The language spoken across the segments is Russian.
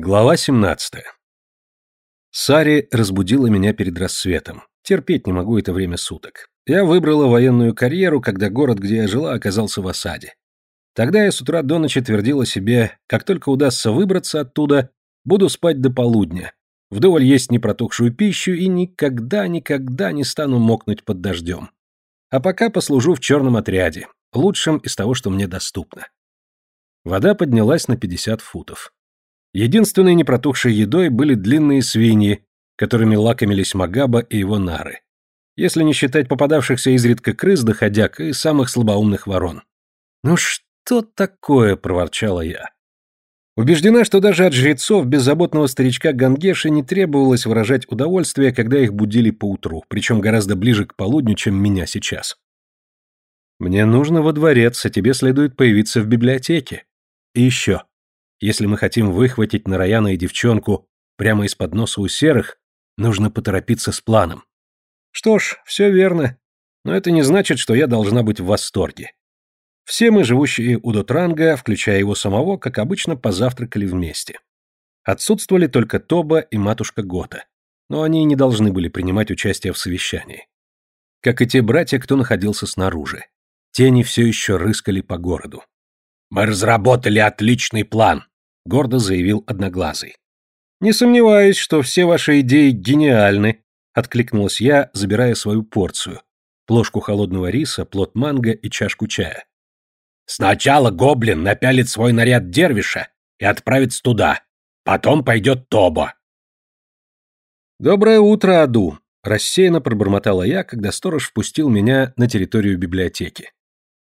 Глава 17. Сари разбудила меня перед рассветом. Терпеть не могу это время суток. Я выбрала военную карьеру, когда город, где я жила, оказался в осаде. Тогда я с утра до ночи твердила себе, как только удастся выбраться оттуда, буду спать до полудня, вдоволь есть непротухшую пищу и никогда-никогда не стану мокнуть под дождем. А пока послужу в черном отряде, лучшем из того, что мне доступно. Вода поднялась на 50 футов. Единственной непротухшей едой были длинные свиньи, которыми лакомились Магаба и его нары. Если не считать попадавшихся изредка крыс, доходяк и самых слабоумных ворон. «Ну что такое?» – проворчала я. Убеждена, что даже от жрецов беззаботного старичка Гангеши не требовалось выражать удовольствие, когда их будили поутру, причем гораздо ближе к полудню, чем меня сейчас. «Мне нужно во дворец, а тебе следует появиться в библиотеке. И еще. Если мы хотим выхватить Нараяна и девчонку прямо из-под носа у серых, нужно поторопиться с планом. Что ж, все верно. Но это не значит, что я должна быть в восторге. Все мы, живущие у Дотранга, включая его самого, как обычно, позавтракали вместе. Отсутствовали только Тоба и матушка Гота, но они не должны были принимать участие в совещании. Как и те братья, кто находился снаружи. Тени все еще рыскали по городу. «Мы разработали отличный план», — гордо заявил Одноглазый. «Не сомневаюсь, что все ваши идеи гениальны», — откликнулась я, забирая свою порцию. Плошку холодного риса, плод манго и чашку чая. «Сначала гоблин напялит свой наряд дервиша и отправится туда. Потом пойдет Тобо». «Доброе утро, Аду», — рассеянно пробормотала я, когда сторож впустил меня на территорию библиотеки.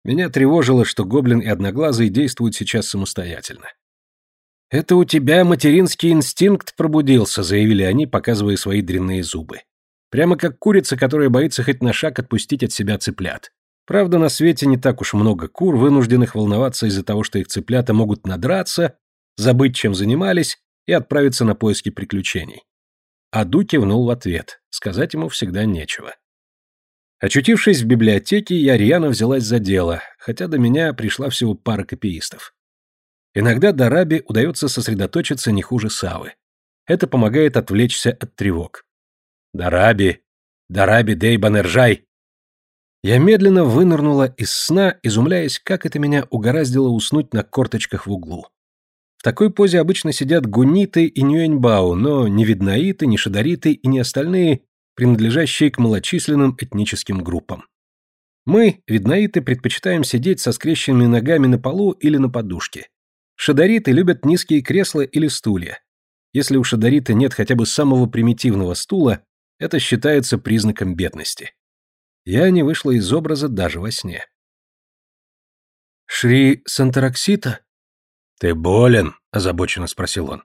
Меня тревожило, что гоблин и одноглазый действуют сейчас самостоятельно. «Это у тебя материнский инстинкт пробудился», — заявили они, показывая свои дрянные зубы. Прямо как курица, которая боится хоть на шаг отпустить от себя цыплят. Правда, на свете не так уж много кур, вынужденных волноваться из-за того, что их цыплята могут надраться, забыть, чем занимались, и отправиться на поиски приключений. Аду кивнул в ответ, сказать ему всегда нечего. Очутившись в библиотеке, я рьяно взялась за дело, хотя до меня пришла всего пара копиистов. Иногда Дараби удается сосредоточиться не хуже Савы. Это помогает отвлечься от тревог. «Дараби! Дараби Дейбанержай!» Я медленно вынырнула из сна, изумляясь, как это меня угораздило уснуть на корточках в углу. В такой позе обычно сидят гуниты и нюэньбао, но ни виднаиты, ни шадариты и ни остальные принадлежащие к малочисленным этническим группам. Мы, виднаиты, предпочитаем сидеть со скрещенными ногами на полу или на подушке. Шадариты любят низкие кресла или стулья. Если у шадарита нет хотя бы самого примитивного стула, это считается признаком бедности. Я не вышла из образа даже во сне. «Шри Сантараксита?» «Ты болен?» – озабоченно спросил он.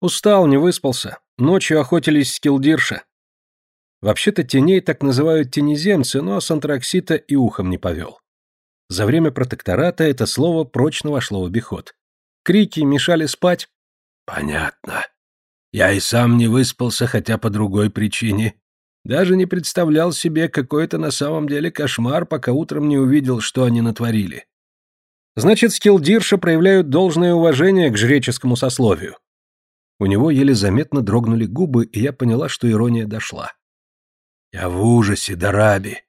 «Устал, не выспался. Ночью охотились с Килдирша. Вообще-то теней так называют тенеземцы, но Сантраксита и ухом не повел. За время протектората это слово прочно вошло в обиход. Крики мешали спать. Понятно. Я и сам не выспался, хотя по другой причине. Даже не представлял себе, какой это на самом деле кошмар, пока утром не увидел, что они натворили. Значит, скилдирша проявляют должное уважение к жреческому сословию. У него еле заметно дрогнули губы, и я поняла, что ирония дошла. Я в ужасе, Дараби.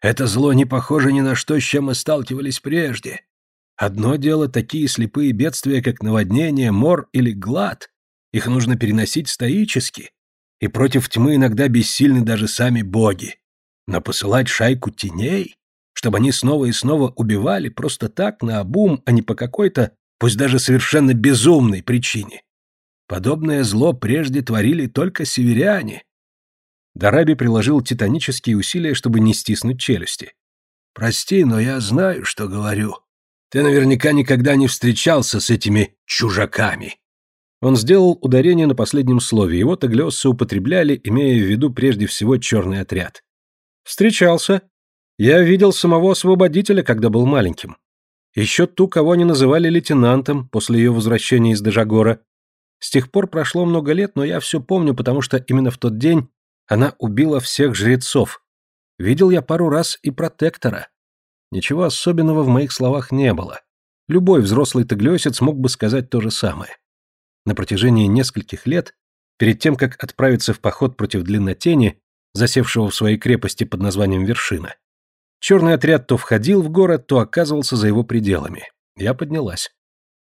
Это зло не похоже ни на что, с чем мы сталкивались прежде. Одно дело такие слепые бедствия, как наводнение, мор или глад. Их нужно переносить стоически. И против тьмы иногда бессильны даже сами боги. Но посылать шайку теней, чтобы они снова и снова убивали просто так, на обум, а не по какой-то, пусть даже совершенно безумной причине. Подобное зло прежде творили только северяне, Дараби приложил титанические усилия, чтобы не стиснуть челюсти. «Прости, но я знаю, что говорю. Ты наверняка никогда не встречался с этими чужаками». Он сделал ударение на последнем слове, его таглиоссы употребляли, имея в виду прежде всего черный отряд. «Встречался. Я видел самого освободителя, когда был маленьким. Еще ту, кого они называли лейтенантом после ее возвращения из Дежагора. С тех пор прошло много лет, но я все помню, потому что именно в тот день она убила всех жрецов. Видел я пару раз и протектора. Ничего особенного в моих словах не было. Любой взрослый таглиосец мог бы сказать то же самое. На протяжении нескольких лет, перед тем, как отправиться в поход против длиннотени, засевшего в своей крепости под названием Вершина, черный отряд то входил в город, то оказывался за его пределами. Я поднялась.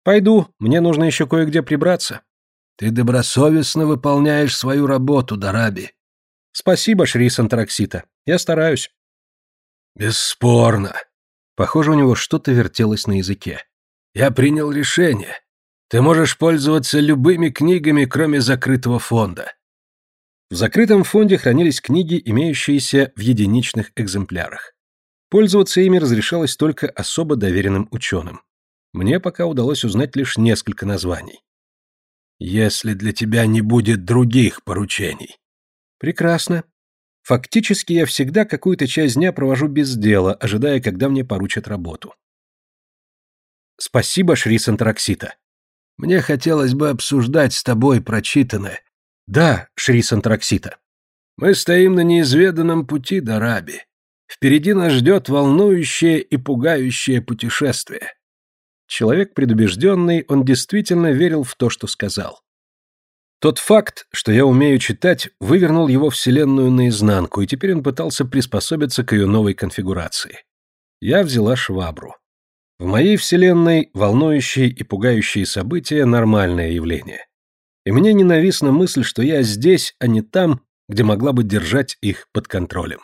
«Пойду, мне нужно еще кое-где прибраться». «Ты добросовестно выполняешь свою работу, Дараби». «Спасибо, Шри Сантараксита. Я стараюсь». «Бесспорно». Похоже, у него что-то вертелось на языке. «Я принял решение. Ты можешь пользоваться любыми книгами, кроме закрытого фонда». В закрытом фонде хранились книги, имеющиеся в единичных экземплярах. Пользоваться ими разрешалось только особо доверенным ученым. Мне пока удалось узнать лишь несколько названий. «Если для тебя не будет других поручений». «Прекрасно. Фактически я всегда какую-то часть дня провожу без дела, ожидая, когда мне поручат работу». «Спасибо, Шри Сантараксита». «Мне хотелось бы обсуждать с тобой прочитанное». «Да, Шри Сантараксита». «Мы стоим на неизведанном пути, Дараби. Впереди нас ждет волнующее и пугающее путешествие. Человек предубежденный, он действительно верил в то, что сказал. Тот факт, что я умею читать, вывернул его вселенную наизнанку, и теперь он пытался приспособиться к ее новой конфигурации. Я взяла швабру. В моей вселенной волнующие и пугающие события – нормальное явление. И мне ненавистна мысль, что я здесь, а не там, где могла бы держать их под контролем.